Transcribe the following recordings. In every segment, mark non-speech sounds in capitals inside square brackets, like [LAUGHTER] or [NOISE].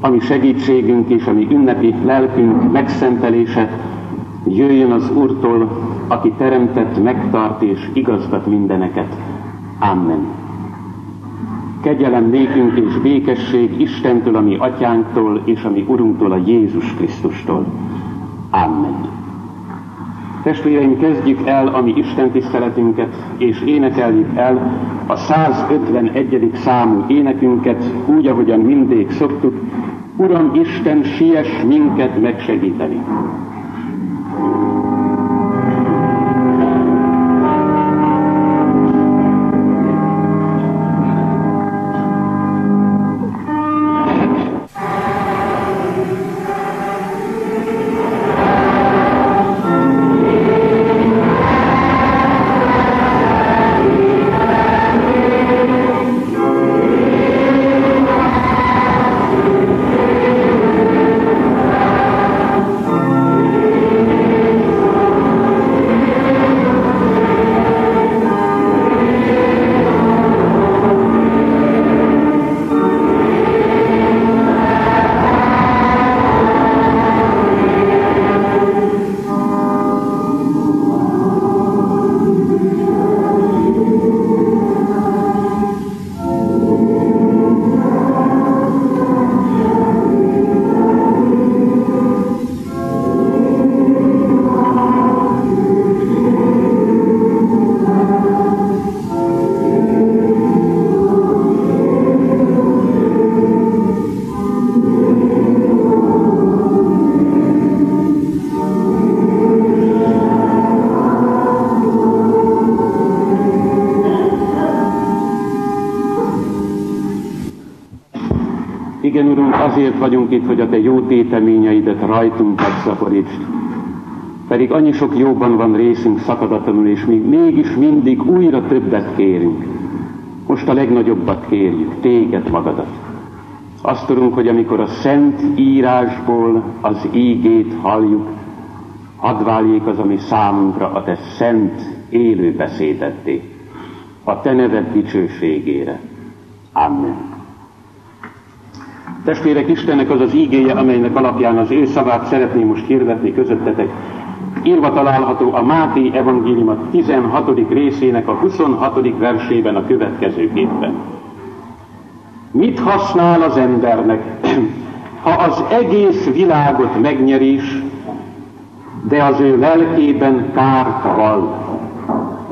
ami segítségünk és ami ünnepi lelkünk megszentelése jöjjön az Úrtól, aki teremtett, megtart és igazgat mindeneket. Amen. Kegyelem nékünk és békesség Istentől, ami atyánktól és ami Urunktól, a Jézus Krisztustól. Amen. Testvéreim, kezdjük el a mi Isten tiszteletünket, és énekeljük el a 151. számú énekünket, úgy, ahogyan mindig szoktuk, Uram Isten, siess minket megsegíteni. azért vagyunk itt, hogy a te jó téteményeidet rajtunk megszaporítsd. Pedig annyi sok jóban van részünk szakadatlanul, és még mégis mindig újra többet kérünk. Most a legnagyobbat kérjük, téged magadat. Azt tudunk, hogy amikor a szent írásból az ígét halljuk, hadd váljék az, ami számunkra a te szent élő beszédetté, a te neved dicsőségére. Amen. Testvérek, Istennek az az ígéje, amelynek alapján az ő szavát szeretném most hirdetni közöttetek. Írva található a Máté evangélium 16. részének a 26. versében a következőképpen. Mit használ az embernek, [CLEARS THROAT] ha az egész világot megnyerés, de az ő lelkében kárt val?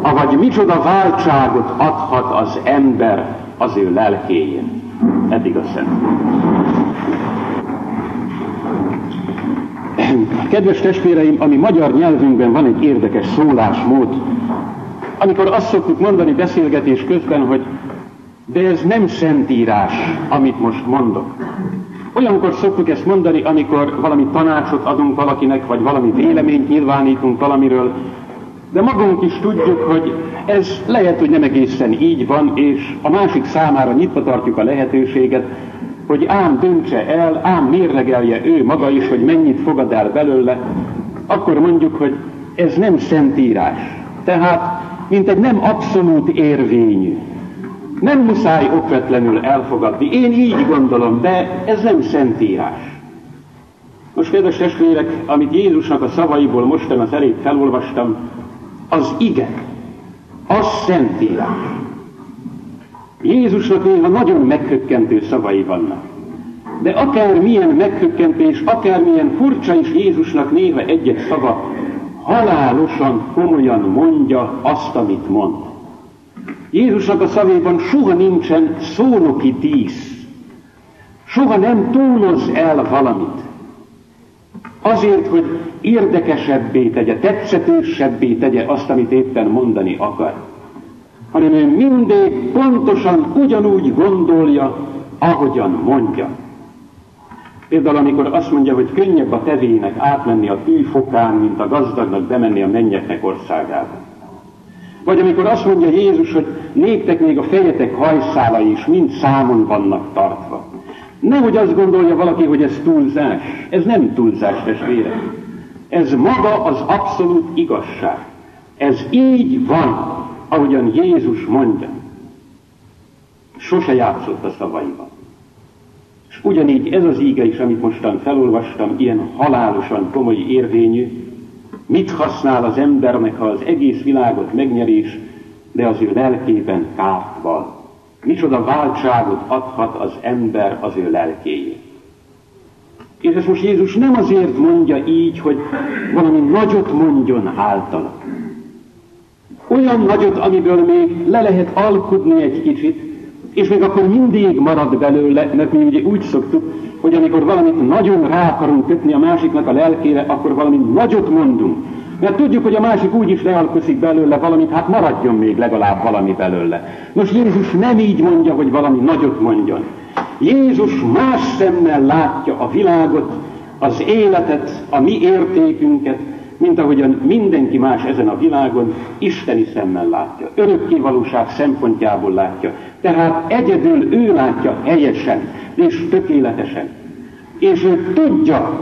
Avagy micsoda váltságot adhat az ember az ő lelkéjén? Eddig a szent. Kedves testvéreim, ami magyar nyelvünkben van egy érdekes szólásmód, amikor azt szoktuk mondani beszélgetés közben, hogy de ez nem szentírás, amit most mondok. Olyankor szoktuk ezt mondani, amikor valami tanácsot adunk valakinek, vagy valami véleményt nyilvánítunk valamiről, de magunk is tudjuk, hogy ez lehet, hogy nem egészen így van, és a másik számára nyitva tartjuk a lehetőséget, hogy ám döntse el, ám mérlegelje ő maga is, hogy mennyit fogad el belőle, akkor mondjuk, hogy ez nem szentírás. Tehát, mint egy nem abszolút érvényű. Nem muszáj okvetlenül elfogadni. Én így gondolom, de ez nem szentírás. Most, kedves testvérek, amit Jézusnak a szavaiból mostan az elég felolvastam, az ige, az szentírás. Jézusnak néha nagyon meghökkentő szavai vannak. De akár milyen meghökkentés, akár milyen furcsa is Jézusnak néha egyet szava, halálosan komolyan mondja azt, amit mond. Jézusnak a szavében soha nincsen szónoki tíz. Soha nem túloz el valamit. Azért, hogy érdekesebbé tegye, tetszetősebbé tegye azt, amit éppen mondani akar. Hanem ő mindig pontosan ugyanúgy gondolja, ahogyan mondja. Például, amikor azt mondja, hogy könnyebb a tevének átmenni a tűfokán, mint a gazdagnak bemenni a mennyeknek országába. Vagy amikor azt mondja Jézus, hogy néktek még a fejetek hajszálai is mind számon vannak tartva. Nehogy azt gondolja valaki, hogy ez túlzás. Ez nem túlzás, testvére. Ez maga az abszolút igazság. Ez így van, ahogyan Jézus mondja. Sose játszott a szavaival. Ugyanígy ez az íge is, amit mostan felolvastam, ilyen halálosan komoly érvényű. Mit használ az embernek, ha az egész világot megnyerés, de az ő lelkében kárt van? Micsoda váltságot adhat az ember az ő lelkéjét? És ezt most Jézus nem azért mondja így, hogy valami nagyot mondjon általa. Olyan nagyot, amiből még le lehet alkudni egy kicsit, és még akkor mindig marad belőle, mert mi ugye úgy szoktuk, hogy amikor valamit nagyon rá akarunk kötni a másiknak a lelkére, akkor valami nagyot mondunk. Mert tudjuk, hogy a másik úgy is lealkoszik belőle valamit, hát maradjon még legalább valami belőle. Nos, Jézus nem így mondja, hogy valami nagyot mondjon. Jézus más szemmel látja a világot, az életet, a mi értékünket, mint ahogyan mindenki más ezen a világon isteni szemmel látja, örökké valóság szempontjából látja. Tehát egyedül ő látja helyesen és tökéletesen. És ő tudja,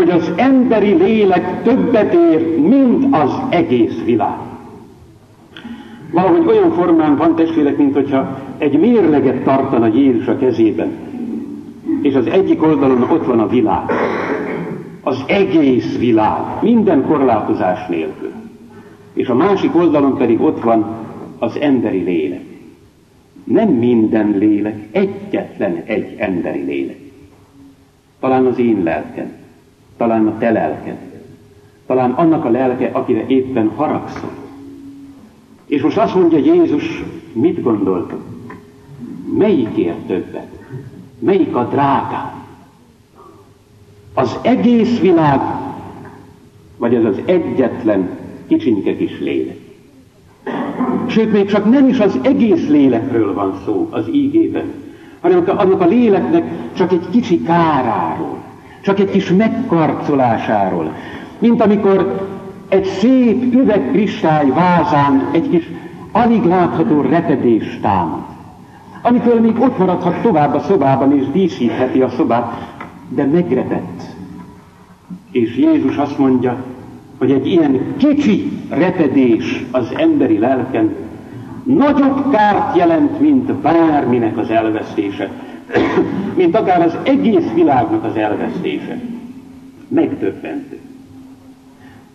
hogy az emberi lélek többet ér, mint az egész világ. Valahogy olyan formán van testvérek, mint hogyha egy mérleget tartana Jézus a kezében, és az egyik oldalon ott van a világ, az egész világ, minden korlátozás nélkül. És a másik oldalon pedig ott van az emberi lélek. Nem minden lélek, egyetlen egy emberi lélek. Talán az én lelkem, talán a te lelked, talán annak a lelke, akire éppen haragszol. És most azt mondja Jézus, mit gondoltok? Melyikért többet? Melyik a drágább? Az egész világ, vagy ez az egyetlen kicsinke kis lélek? Sőt, még csak nem is az egész lélekről van szó az ígében, hanem annak a léleknek csak egy kicsi káráról, csak egy kis megkarcolásáról, mint amikor egy szép üvegkristály vázán egy kis alig látható repedés támad, amitől még ott maradhat tovább a szobában és díszítheti a szobát, de megrepett. És Jézus azt mondja, hogy egy ilyen kicsi repedés az emberi lelken nagyobb kárt jelent, mint bárminek az elvesztése, mint akár az egész világnak az elvesztése. Megdöbbentő.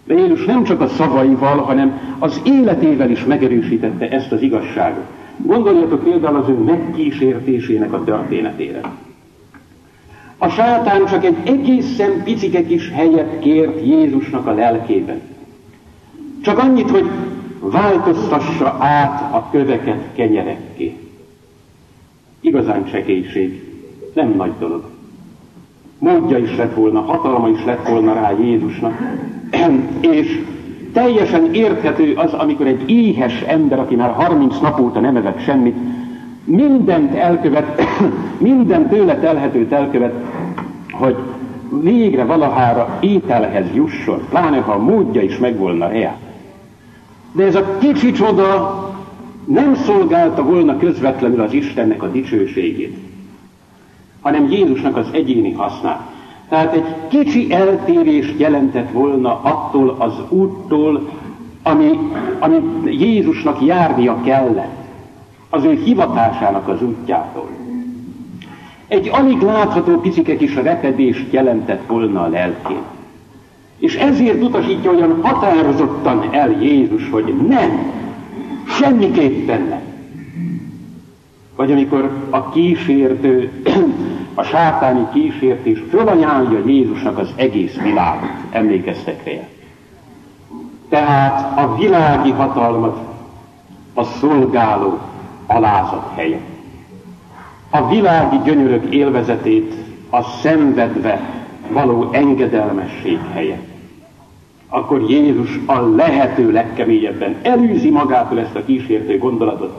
De Jézus nem csak a szavaival, hanem az életével is megerősítette ezt az igazságot. Gondoljatok például az ő megkísértésének a történetére. A sátán csak egy egészen picike kis helyet kért Jézusnak a lelkében. Csak annyit, hogy változtassa át a köveket kenyerekké. Igazán csekélység, nem nagy dolog. Módja is lett volna, hatalma is lett volna rá Jézusnak, és teljesen érthető az, amikor egy éhes ember, aki már 30 nap óta nem evett semmit, mindent elkövet, [COUGHS] minden tőle telhetőt elkövet, hogy végre valahára ételhez jusson, pláne ha a módja is megvolna rá. De ez a kicsi csoda nem szolgálta volna közvetlenül az Istennek a dicsőségét, hanem Jézusnak az egyéni hasznát. Tehát egy kicsi eltérést jelentett volna attól az úttól, ami, ami Jézusnak járnia kellett az ő hivatásának az útjától. Egy alig látható picike kis repedést jelentett volna a lelkén. És ezért utasítja olyan határozottan el Jézus, hogy nem, semmiképpen nem. Vagy amikor a kísértő, [CLEARS THROAT] a sátáni kísértés fölajánlja Jézusnak az egész világot, emlékeztek rá. Tehát a világi hatalmat a szolgáló alázat helye. A világi gyönyörök élvezetét a szenvedve való engedelmesség helye. Akkor Jézus a lehető legkeményebben elűzi magától ezt a kísértő gondolatot,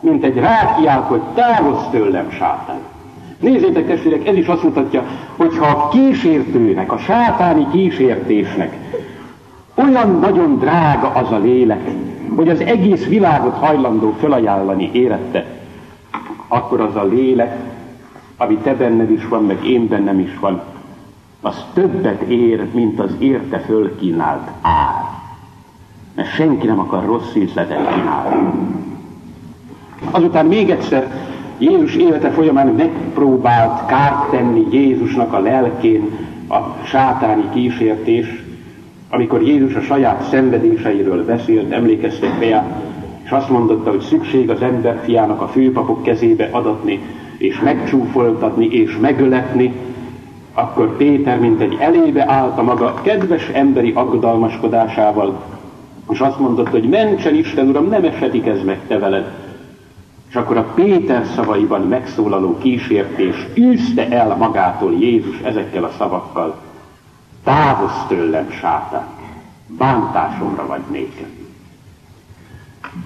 mint egy rákiál, hogy távozz tőlem, sátán. Nézzétek testvérek, ez is azt mutatja, hogy ha a kísértőnek, a sátáni kísértésnek olyan nagyon drága az a lélek, hogy az egész világot hajlandó felajánlani érette, akkor az a lélek, ami te benned is van, meg én bennem is van, az többet ér, mint az érte fölkínált ár. Mert senki nem akar rossz üzletet kínálni. Azután még egyszer Jézus élete folyamán megpróbált kárt tenni Jézusnak a lelkén a sátáni kísértés, amikor Jézus a saját szenvedéseiről beszélt, emlékeztek rá, és azt mondotta, hogy szükség az emberfiának a főpapok kezébe adatni, és megcsúfoltatni, és megöletni, akkor Péter, mint egy elébe állt a maga kedves emberi aggodalmaskodásával, és azt mondotta, hogy mentsen Isten Uram, nem esetik ez meg te veled. És akkor a Péter szavaiban megszólaló kísértés űzte el magától Jézus ezekkel a szavakkal. Távozz tőlem, sátán, bántásomra vagy nékem.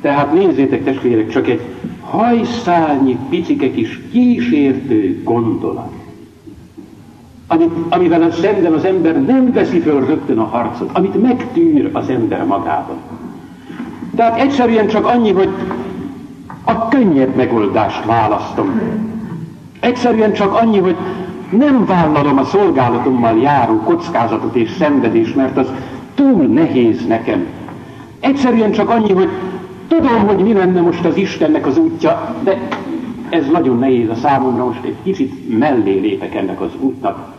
Tehát nézzétek testvérek, csak egy hajszálnyi picike kis kísértő gondolat, amivel a szemben az ember nem veszi föl rögtön a harcot, amit megtűr az ember magában. Tehát egyszerűen csak annyi, hogy a könnyebb megoldást választom. Egyszerűen csak annyi, hogy nem vállalom a szolgálatommal járó kockázatot és szenvedést, mert az túl nehéz nekem. Egyszerűen csak annyi, hogy tudom, hogy mi lenne most az Istennek az útja, de ez nagyon nehéz a számomra, most egy kicsit mellé lépek ennek az útnak.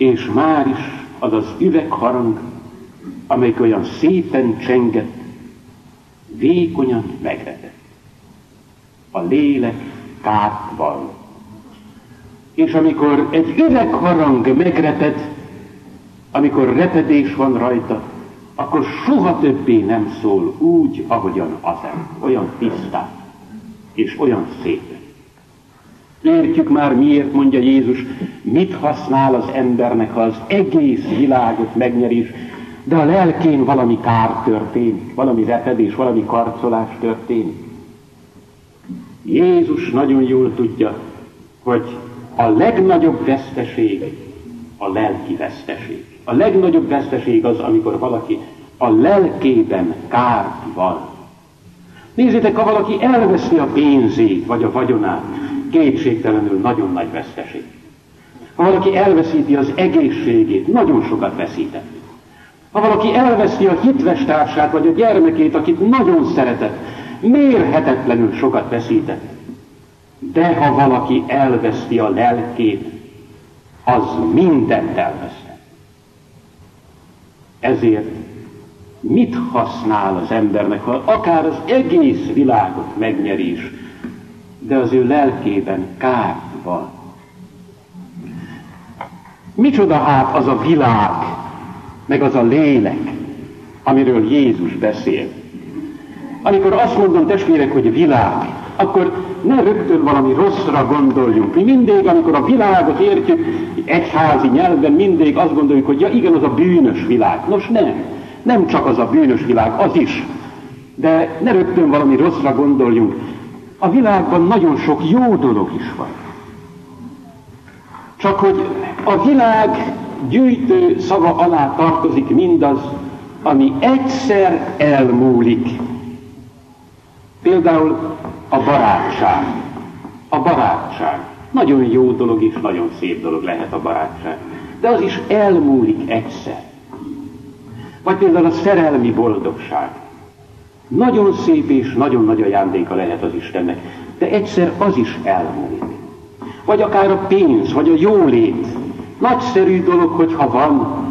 És már is az az üvegharang, amelyik olyan szépen csengett, vékonyan megretett. A lélek kárt van. És amikor egy üvegharang megreped, amikor repedés van rajta, akkor soha többé nem szól úgy, ahogyan az olyan tisztán és olyan szépen. Értjük már, miért mondja Jézus, mit használ az embernek, ha az egész világot megnyerés, de a lelkén valami kár történik, valami repedés, valami karcolás történik. Jézus nagyon jól tudja, hogy a legnagyobb veszteség a lelki veszteség. A legnagyobb veszteség az, amikor valaki a lelkében kárt van. Nézzétek, ha valaki elveszi a pénzét vagy a vagyonát, kétségtelenül nagyon nagy veszteség. Ha valaki elveszíti az egészségét, nagyon sokat veszített. Ha valaki elveszi a hitves társát vagy a gyermekét, akit nagyon szeretett, mérhetetlenül sokat veszített. De ha valaki elveszti a lelkét, az mindent elveszte. Ezért mit használ az embernek, ha akár az egész világot megnyeri is, de az ő lelkében kár van. Micsoda hát az a világ, meg az a lélek, amiről Jézus beszél. Amikor azt mondom, testvérek, hogy világ, akkor ne rögtön valami rosszra gondoljunk. Mi mindig, amikor a világot értjük, egyházi nyelven mindig azt gondoljuk, hogy ja igen, az a bűnös világ. Nos nem, nem csak az a bűnös világ, az is. De ne rögtön valami rosszra gondoljunk. A világban nagyon sok jó dolog is van. Csak hogy a világ gyűjtő szava alá tartozik mindaz, ami egyszer elmúlik. Például a barátság. A barátság. Nagyon jó dolog és nagyon szép dolog lehet a barátság. De az is elmúlik egyszer. Vagy például a szerelmi boldogság. Nagyon szép és nagyon nagy ajándéka lehet az Istennek, de egyszer az is elmúlik. Vagy akár a pénz, vagy a jólét. Nagyszerű dolog, hogyha van,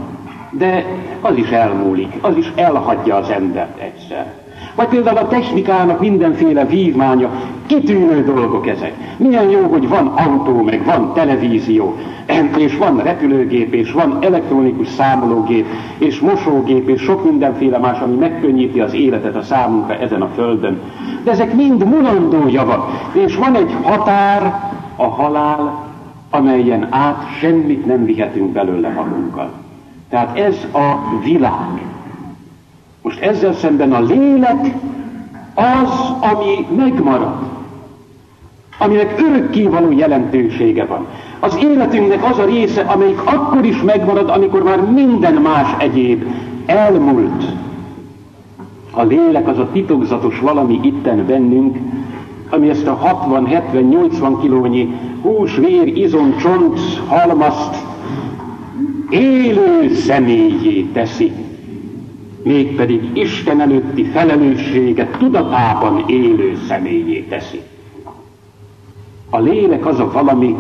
de az is elmúlik, az is elhagyja az embert egyszer. Vagy például a technikának mindenféle vívmánya, kitűnő dolgok ezek. Milyen jó, hogy van autó, meg van televízió, és van repülőgép, és van elektronikus számológép, és mosógép, és sok mindenféle más, ami megkönnyíti az életet a számunkra ezen a földön. De ezek mind mulandó javak, és van egy határ, a halál, amelyen át semmit nem vihetünk belőle magunkkal. Tehát ez a világ. Most ezzel szemben a lélek az, ami megmarad, aminek örökkévaló jelentősége van. Az életünknek az a része, amelyik akkor is megmarad, amikor már minden más egyéb elmúlt. A lélek az a titokzatos valami itten bennünk, ami ezt a 60, 70, 80 kilónyi hús, vér, izom, csont, halmazt élő személyé teszi mégpedig Isten előtti felelősséget tudatában élő személyé teszi. A lélek az a valami,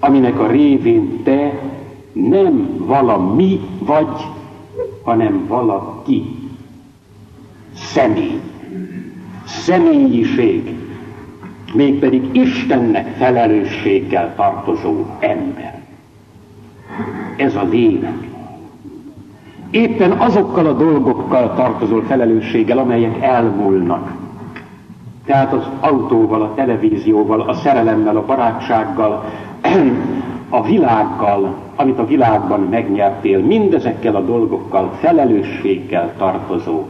aminek a révén te nem valami vagy, hanem valaki. Személy. Személyiség. Mégpedig Istennek felelősséggel tartozó ember. Ez a lélek. Éppen azokkal a dolgokkal tartozol felelősséggel, amelyek elmúlnak. Tehát az autóval, a televízióval, a szerelemmel, a barátsággal, [CLEARS THROAT] a világgal, amit a világban megnyertél, mindezekkel a dolgokkal felelősséggel tartozó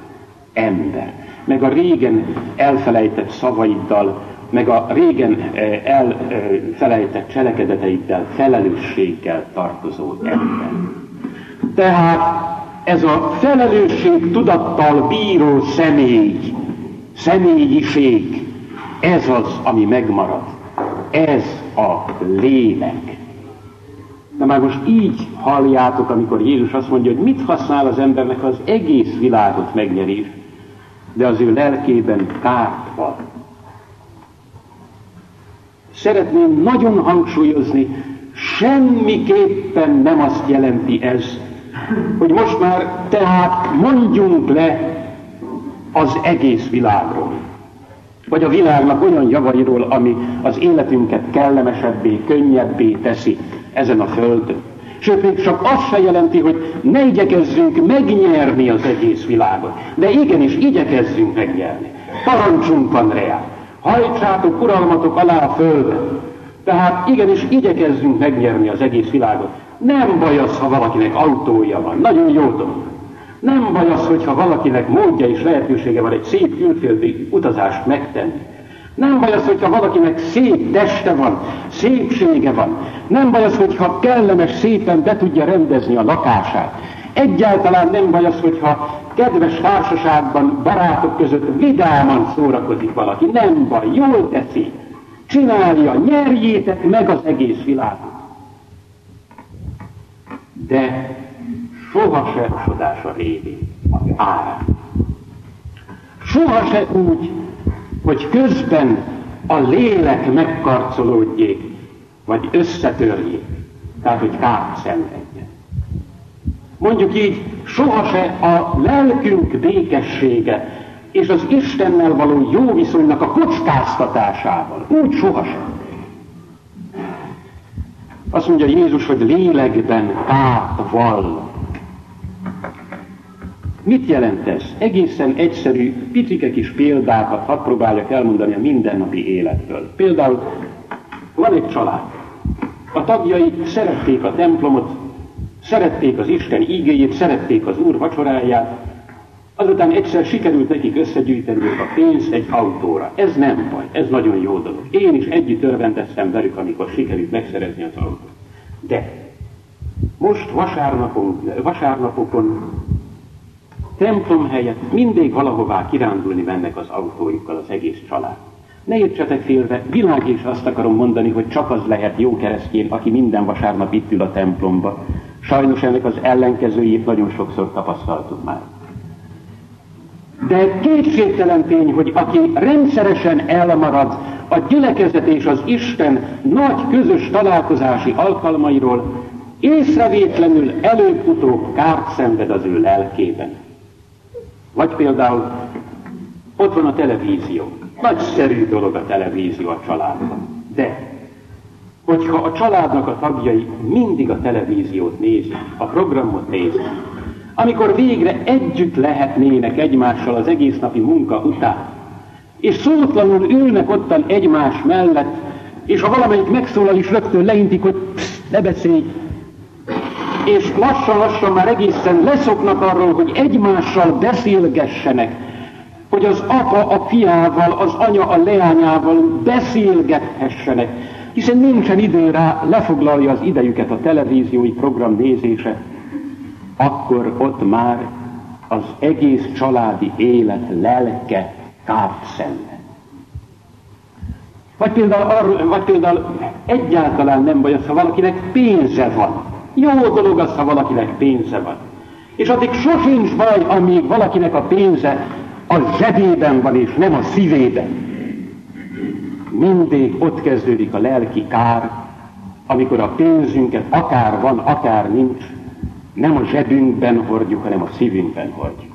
ember. Meg a régen elfelejtett szavaiddal, meg a régen eh, elfelejtett cselekedeteiddel felelősséggel tartozó ember. Tehát ez a felelősség tudattal bíró személy, személyiség, ez az, ami megmarad. Ez a lélek. De már most így halljátok, amikor Jézus azt mondja, hogy mit használ az embernek az egész világot megnyerés, de az ő lelkében kárt van. Szeretném nagyon hangsúlyozni, semmiképpen nem azt jelenti ez, hogy most már tehát mondjunk le az egész világról. Vagy a világnak olyan javairól, ami az életünket kellemesebbé, könnyebbé teszi ezen a földön. Sőt, még csak azt se jelenti, hogy ne igyekezzünk megnyerni az egész világot. De igenis, igyekezzünk megnyerni. Parancsunk van rá. Hajtsátok uralmatok alá a földön. Tehát igenis igyekezzünk megnyerni az egész világot. Nem baj az, ha valakinek autója van. Nagyon jó dolog. Nem baj az, hogyha valakinek módja és lehetősége van egy szép külföldi utazást megtenni. Nem baj az, hogyha valakinek szép teste van, szépsége van. Nem baj az, hogyha kellemes szépen be tudja rendezni a lakását. Egyáltalán nem baj az, hogyha kedves társaságban, barátok között vidáman szórakozik valaki. Nem baj, jól teszi. Csinálja, nyerjétek meg az egész világot de sohasem csodása révén, árán. Sohasem úgy, hogy közben a lélek megkarcolódjék, vagy összetörjék, tehát hogy kárt szenvedjen. Mondjuk így, sohasem a lelkünk békessége és az Istennel való jó viszonynak a kockáztatásával. Úgy sohasem. Azt mondja Jézus, hogy lélekben át vall. Mit jelent ez? Egészen egyszerű, picike kis példákat hadd próbáljak elmondani a mindennapi életből. Például van egy család. A tagjai szerették a templomot, szerették az Isten ígéjét, szerették az Úr vacsoráját, Azután egyszer sikerült nekik összegyűjteni a pénzt egy autóra. Ez nem baj, ez nagyon jó dolog. Én is együtt örvendeztem velük, amikor sikerült megszerezni az autót. De most vasárnapon, vasárnapokon templom helyett mindig valahová kirándulni mennek az autójukkal az egész család. Ne értsetek félve, világés azt akarom mondani, hogy csak az lehet jó keresztény, aki minden vasárnap itt ül a templomba. Sajnos ennek az ellenkezőjét nagyon sokszor tapasztaltuk már. De kétségtelen tény, hogy aki rendszeresen elmarad a gyülekezet és az Isten nagy közös találkozási alkalmairól, észrevétlenül előbb-utóbb kárt szenved az ő lelkében. Vagy például ott van a televízió. Nagyszerű dolog a televízió a családban. De hogyha a családnak a tagjai mindig a televíziót nézik, a programot nézik, amikor végre együtt lehetnének egymással az egész napi munka után, és szótlanul ülnek ottan egymás mellett, és ha valamelyik megszólal is rögtön leintik, hogy psz, ne beszélj, és lassan-lassan már egészen leszoknak arról, hogy egymással beszélgessenek, hogy az apa a fiával, az anya a leányával beszélgethessenek, hiszen nincsen idő rá, lefoglalja az idejüket a televíziói program nézése, akkor ott már az egész családi élet lelke kárt szenved. Vagy például, arról, vagy például egyáltalán nem baj az, ha valakinek pénze van. Jó dolog az, ha valakinek pénze van. És addig sosincs baj, amíg valakinek a pénze a zsebében van, és nem a szívében. mindig ott kezdődik a lelki kár, amikor a pénzünket akár van, akár nincs, nem a zsebünkben hordjuk, hanem a szívünkben hordjuk.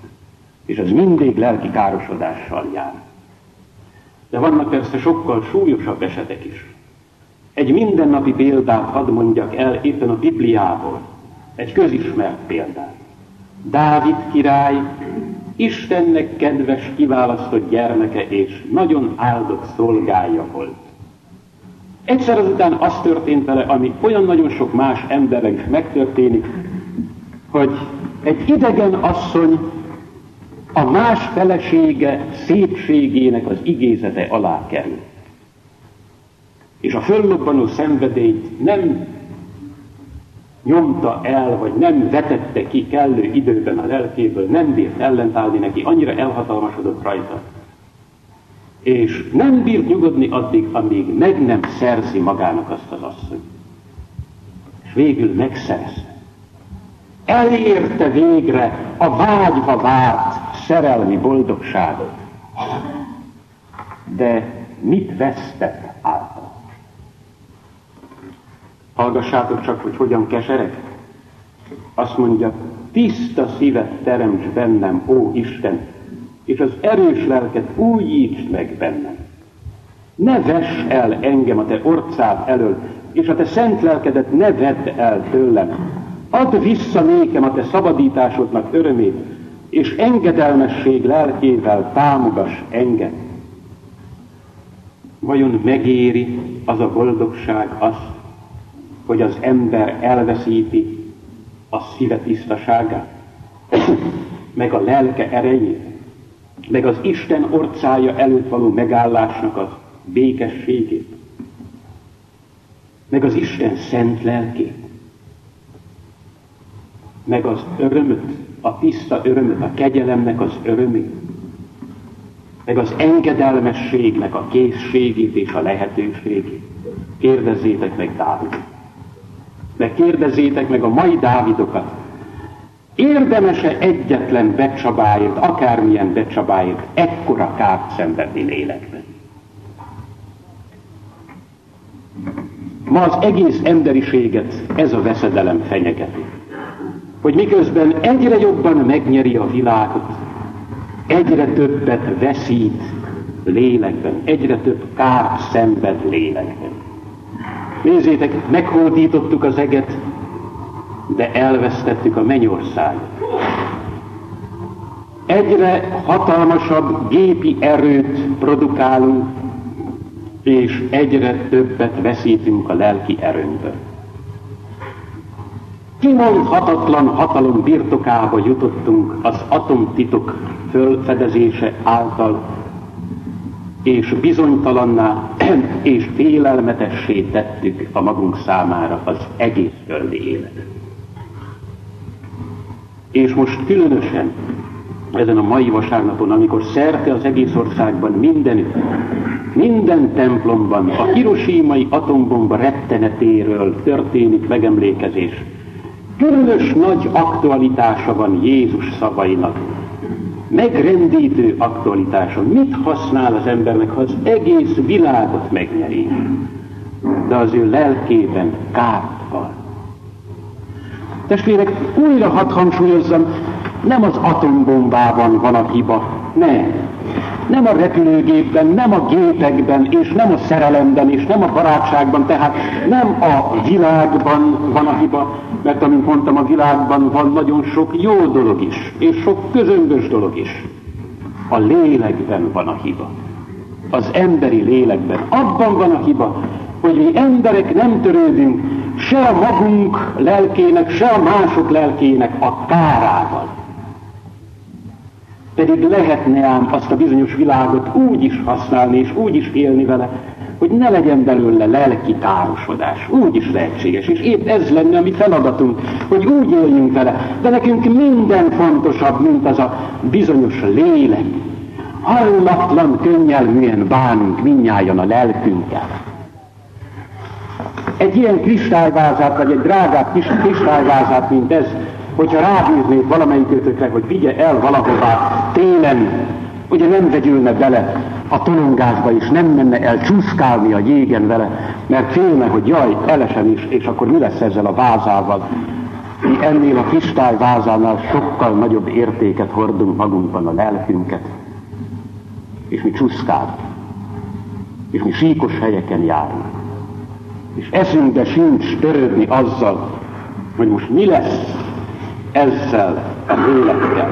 És az mindig lelki károsodással jár. De vannak persze sokkal súlyosabb esetek is. Egy mindennapi példát hadd mondjak el éppen a Bibliából. Egy közismert példát. Dávid király Istennek kedves, kiválasztott gyermeke és nagyon áldott szolgája volt. Egyszer azután az történt vele, ami olyan nagyon sok más emberrel is megtörténik, hogy egy idegen asszony a más felesége szépségének az igézete alá kerül. És a föllobbanó szenvedélyt nem nyomta el, vagy nem vetette ki kellő időben a lelkéből, nem bírt ellentállni neki, annyira elhatalmasodott rajta. És nem bírt nyugodni addig, amíg meg nem szerzi magának azt az asszony. És végül megszerezte. Elérte végre a vágyva várt szerelmi boldogságot. De mit vesztett által? Hallgassátok csak, hogy hogyan keserek. Azt mondja, tiszta szívet teremts bennem, ó Isten, és az erős lelket újítsd meg bennem. Ne vess el engem a te orcád elől, és a te szent lelkedet ne vedd el tőlem. Add vissza nékem a te szabadításodnak örömét, és engedelmesség lelkével támogass engem. Vajon megéri az a boldogság azt, hogy az ember elveszíti a szíve tisztaságát, [CLEARS THROAT] meg a lelke erejét, meg az Isten orcája előtt való megállásnak az békességét, meg az Isten szent lelkét, meg az örömöt, a tiszta örömöt, a kegyelemnek az örömét, meg az engedelmességnek a készségét és a lehetőségét. Kérdezzétek meg Dávidot de kérdezzétek meg a mai Dávidokat, érdemese egyetlen becsabáért, akármilyen becsabáért, ekkora kárt szenvedni lélekben. Ma az egész emberiséget ez a veszedelem fenyegeti. Hogy miközben egyre jobban megnyeri a világot, egyre többet veszít lélekben, egyre több kárt szenved lélekben. Nézzétek, meghódítottuk az eget, de elvesztettük a mennyországot. Egyre hatalmasabb gépi erőt produkálunk, és egyre többet veszítünk a lelki erőnkből. Kimondhatatlan hatalom birtokába jutottunk az atomtitok fölfedezése által, és bizonytalanná [CLEARS THROAT] és félelmetessé tettük a magunk számára az egész földi életet. És most különösen ezen a mai vasárnapon, amikor szerte az egész országban mindenütt, minden templomban a hiroshimai atombomba rettenetéről történik megemlékezés. Különös nagy aktualitása van Jézus szavainak, megrendítő aktualitása. Mit használ az embernek, ha az egész világot megnyeri, de az ő lelkében kárt van. Testvérek, újra hadd hangsúlyozzam, nem az atombombában van a hiba, nem. Nem a repülőgépben, nem a gépekben, és nem a szerelemben, és nem a barátságban, tehát nem a világban van a hiba, mert amint mondtam, a világban van nagyon sok jó dolog is, és sok közömbös dolog is. A lélekben van a hiba. Az emberi lélekben. Abban van a hiba, hogy mi emberek nem törődünk se a magunk lelkének, se a mások lelkének a kárával. Pedig lehetne ám azt a bizonyos világot úgy is használni, és úgy is élni vele, hogy ne legyen belőle lelki károsodás. Úgy is lehetséges. És épp ez lenne a mi feladatunk, hogy úgy éljünk vele. De nekünk minden fontosabb, mint az a bizonyos lélek. Hallatlan könnyelműen bánunk minnyáján a lelkünkkel. Egy ilyen kristályvázát, vagy egy drágább kis kristályvázát, mint ez, hogyha rábíznék valamelyik hogy vigye el valahová télen, ugye nem vegyülne bele a tolongásba, és nem menne el csúszkálni a jégen vele, mert félne, hogy jaj, elesem is, és akkor mi lesz ezzel a vázával. Mi ennél a kristály vázánál sokkal nagyobb értéket hordunk magunkban a lelkünket, és mi csúszkálunk, és mi síkos helyeken járunk. És eszünkbe sincs törődni azzal, hogy most mi lesz ezzel a lélekkel.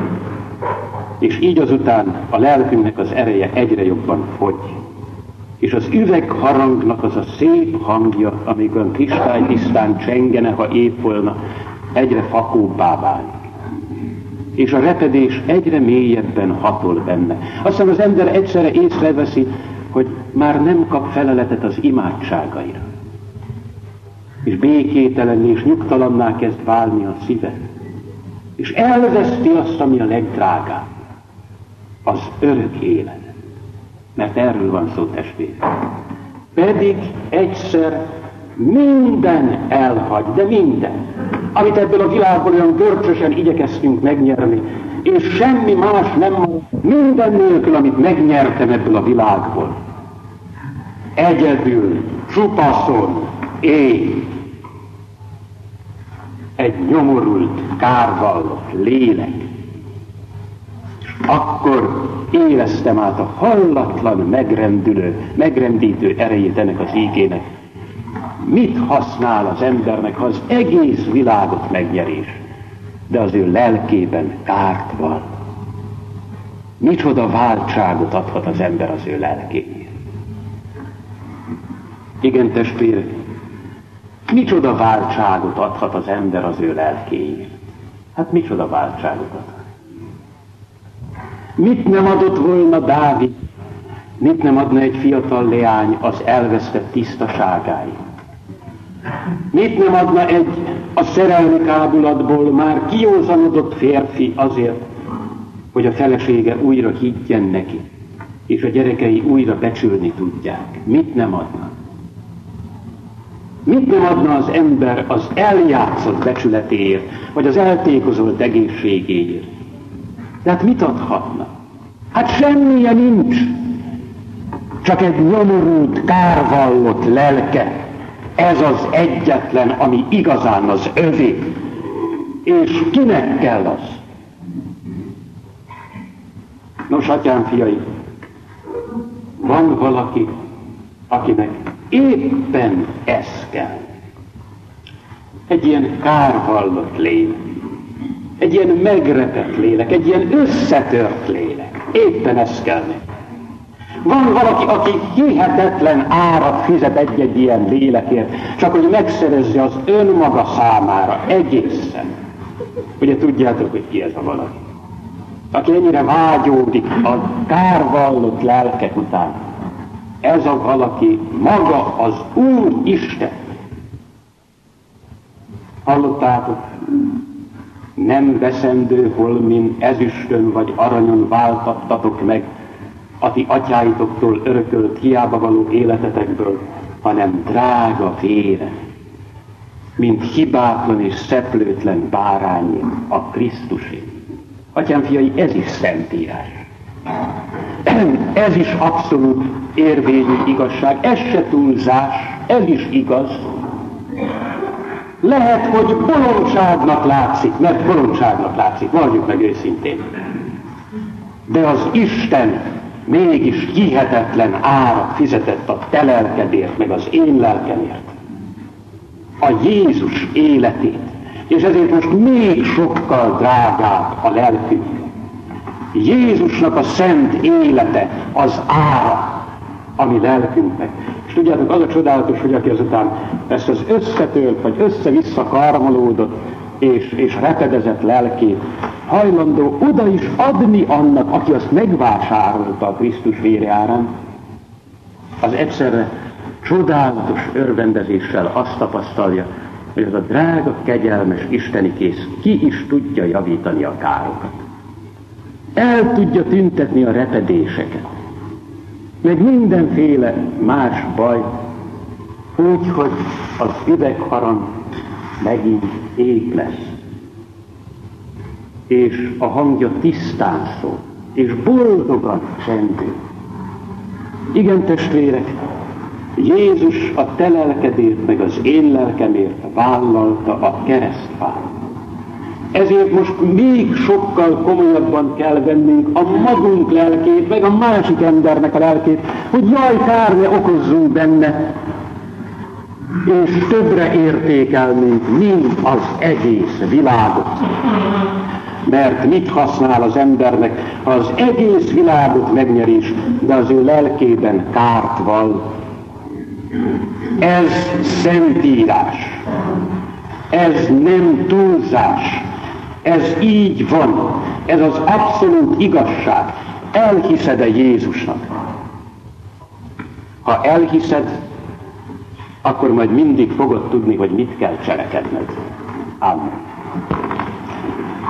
És így azután a lelkünknek az ereje egyre jobban fogy. És az üvegharangnak az a szép hangja, amikor kristály tisztán csengene, ha épp volna, egyre fakóbbá válik. És a repedés egyre mélyebben hatol benne. Aztán az ember egyszerre észreveszi, hogy már nem kap feleletet az imádságaira. És békételen és nyugtalanná kezd válni a szíve. És elveszti azt, ami a legdrágább. Az örök élet. Mert erről van szó testvér. Pedig egyszer minden elhagy, de minden, amit ebből a világból olyan görcsösen igyekeztünk megnyerni, és semmi más nem minden nélkül, amit megnyertem ebből a világból. Egyedül, csupaszon, én, egy nyomorult, kárvallott lélek. Akkor éreztem át a hallatlan, megrendülő, megrendítő erejét ennek az ígének. Mit használ az embernek, ha az egész világot megnyerés, de az ő lelkében kárt van? Micsoda váltságot adhat az ember az ő lelkéért? Igen, testvérek, Micsoda váltságot adhat az ember az ő lelkéért? Hát micsoda váltságot adhat? Mit nem adott volna Dávid? Mit nem adna egy fiatal leány az elvesztett tisztaságáért? Mit nem adna egy a szerelmi kábulatból már kiózanodott férfi azért, hogy a felesége újra higgyen neki, és a gyerekei újra becsülni tudják? Mit nem adna? Mit nem adna az ember az eljátszott becsületéért, vagy az eltékozolt egészségéért? Tehát mit adhatna? Hát semmilyen nincs. Csak egy nyomorult, kárvallott lelke. Ez az egyetlen, ami igazán az övé. És kinek kell az? Nos, atyám, fiai, van valaki, akinek éppen ez kell. Egy ilyen kárvallott lélek, egy ilyen megrepett lélek, egy ilyen összetört lélek. Éppen ez kell. Van valaki, aki hihetetlen árat fizet egy-egy ilyen lélekért, csak hogy megszerezze az önmaga számára egészen. Ugye tudjátok, hogy ki ez a valaki? Aki ennyire vágyódik a kárvallott lelkek után, ez a valaki maga az Úr Isten. Hallottátok? Nem veszendő holmin, ezüstön vagy aranyon váltattatok meg a ti atyáitoktól örökölt hiába való életetekből, hanem drága vére, mint hibátlan és szeplőtlen bárányé a Krisztusé. Atyám fiai, ez is szentírás. [CLEARS THROAT] Ez is abszolút érvényű igazság, ez se túlzás, ez is igaz. Lehet, hogy bolondságnak látszik, mert bolondságnak látszik, valljuk meg őszintén. De az Isten mégis hihetetlen árat fizetett a te lelkedért, meg az én lelkemért. A Jézus életét. És ezért most még sokkal drágább a lelkünk. Jézusnak a szent élete az ára, ami lelkünknek. És tudjátok, az a csodálatos, hogy aki azután ezt az összetört, vagy össze-vissza karmolódott, és, és repedezett lelkét, hajlandó oda is adni annak, aki azt megvásárolta a Krisztus vére árán, az egyszerre csodálatos örvendezéssel azt tapasztalja, hogy az a drága, kegyelmes isteni kész ki is tudja javítani a károkat el tudja tüntetni a repedéseket, meg mindenféle más baj, úgy, hogy az üvegharang megint ég lesz. És a hangja tisztán szól, és boldogan csendül. Igen, testvérek, Jézus a te lelkedért, meg az én lelkemért vállalta a keresztfát. Ezért most még sokkal komolyabban kell vennünk a magunk lelkét, meg a másik embernek a lelkét, hogy jaj, kár ne okozzunk benne, és többre értékelnénk, mint az egész világot. Mert mit használ az embernek, ha az egész világot megnyerés, de az ő lelkében kárt val. Ez szentírás. Ez nem túlzás. Ez így van. Ez az abszolút igazság. Elhiszed-e Jézusnak? Ha elhiszed, akkor majd mindig fogod tudni, hogy mit kell cselekedned. Amen.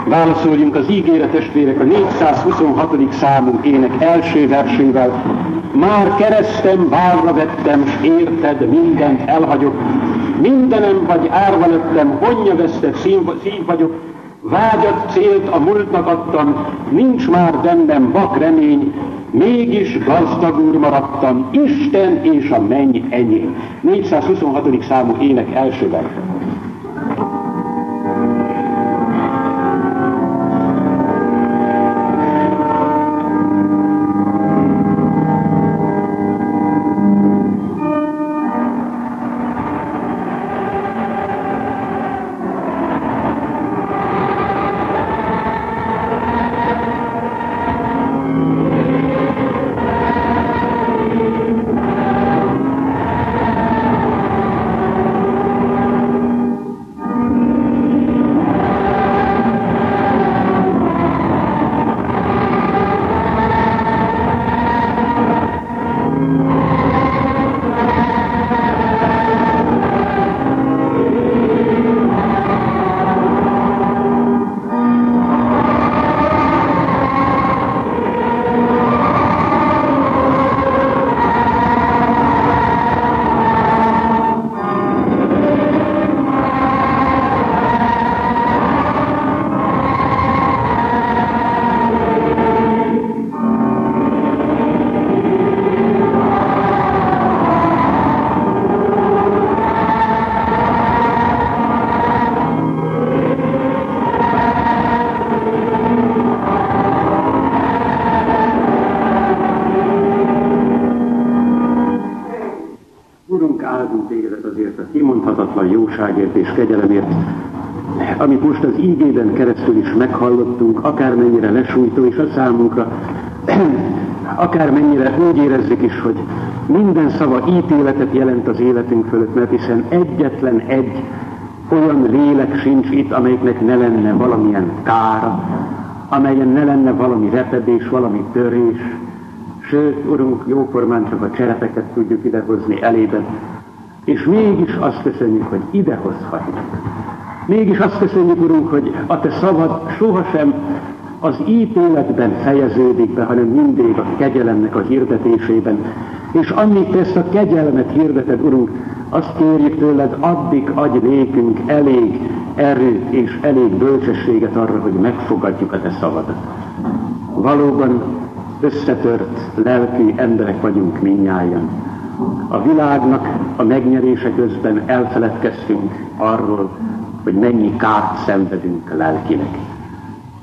Válaszoljunk az ígéret testvérek a 426. számú ének első versével. Már keresztem, várra vettem, s érted, mindent elhagyok. Mindenem vagy árva lettem, honnya vesztett szív vagyok, Vágyat célt a múltnak adtam, nincs már bennem vak remény, mégis gazdag úr maradtam, Isten és a menny enyém. 426. számú ének első az ígében keresztül is meghallottunk, akármennyire lesújtó és a számunkra, [CLEARS THROAT] akármennyire úgy érezzük is, hogy minden szava ítéletet jelent az életünk fölött, mert hiszen egyetlen egy olyan lélek sincs itt, amelyiknek ne lenne valamilyen kára, amelyen ne lenne valami repedés, valami törés, sőt, Urunk, jóformán csak a cserepeket tudjuk idehozni elében, és mégis azt köszönjük, hogy idehozhatjuk. Mégis azt köszönjük, Urunk, hogy a Te szavad sohasem az ítéletben fejeződik be, hanem mindig a kegyelemnek a hirdetésében. És amit Te ezt a kegyelmet hirdeted, Urunk, azt kérjük tőled, addig adj nékünk elég erőt és elég bölcsességet arra, hogy megfogadjuk a Te szavadat. Valóban összetört lelkű emberek vagyunk minnyáján a világnak a megnyerése közben elfeledkeztünk arról, hogy mennyi kárt szenvedünk lelkinek.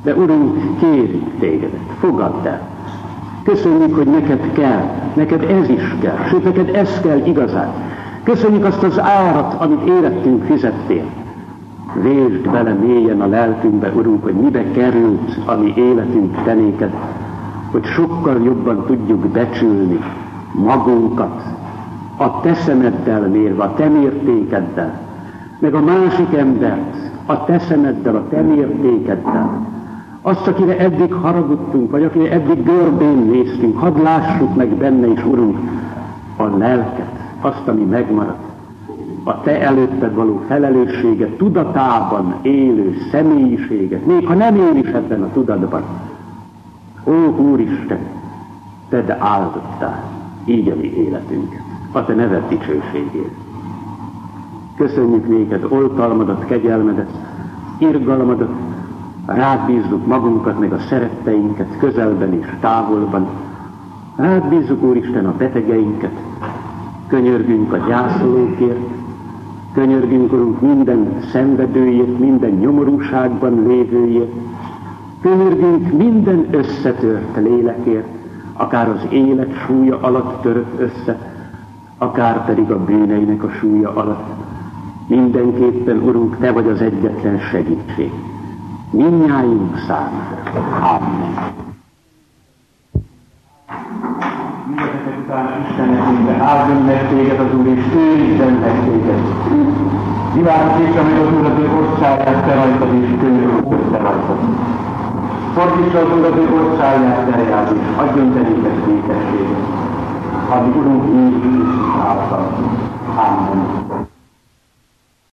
De Urunk, kérjük tégedet, fogadd el. Köszönjük, hogy neked kell, neked ez is kell, sőt, neked ez kell igazán. Köszönjük azt az árat, amit érettünk fizettél. Vésd bele mélyen a lelkünkbe, Urunk, hogy mibe került a mi életünk tenéked, hogy sokkal jobban tudjuk becsülni magunkat, a te szemeddel mérve, a te mértékeddel, meg a másik embert a te szemeddel, a te mértékeddel. Azt, akire eddig haragudtunk, vagy akire eddig görbén néztünk, hadd lássuk meg benne is, Urunk, a lelket, azt, ami megmaradt, a Te előtted való felelősséget, tudatában élő személyiséget, még ha nem él is ebben a tudatban. Ó, Úristen, Te áldottál így a mi életünket a te neved dicsőségért. Köszönjük néked oltalmadat, kegyelmedet, irgalmadat, rád bízzuk magunkat, meg a szeretteinket közelben és távolban, Rád bízzuk, Úristen, a betegeinket, könyörgünk a gyászolókért, könyörgünk, Urunk, minden szenvedőjét, minden nyomorúságban lévőjét, könyörgünk minden összetört lélekért, akár az élet súlya alatt törött össze, akár pedig a bűneinek a súlya alatt. Mindenképpen, Urunk, Te vagy az egyetlen segítség. Mindnyájunk számára. Amen. Mindezeket után Isten nekünkbe áldjon meg téged az Úr, és őrizzen meg téged. Világítsa meg az Úr az ő országát, te rajtad, és könyörül te rajtad. Fordítsa az Úr az ő országát, te és adjon te néked békességet. Addig Urunk Jézus Krisztus által. Amen.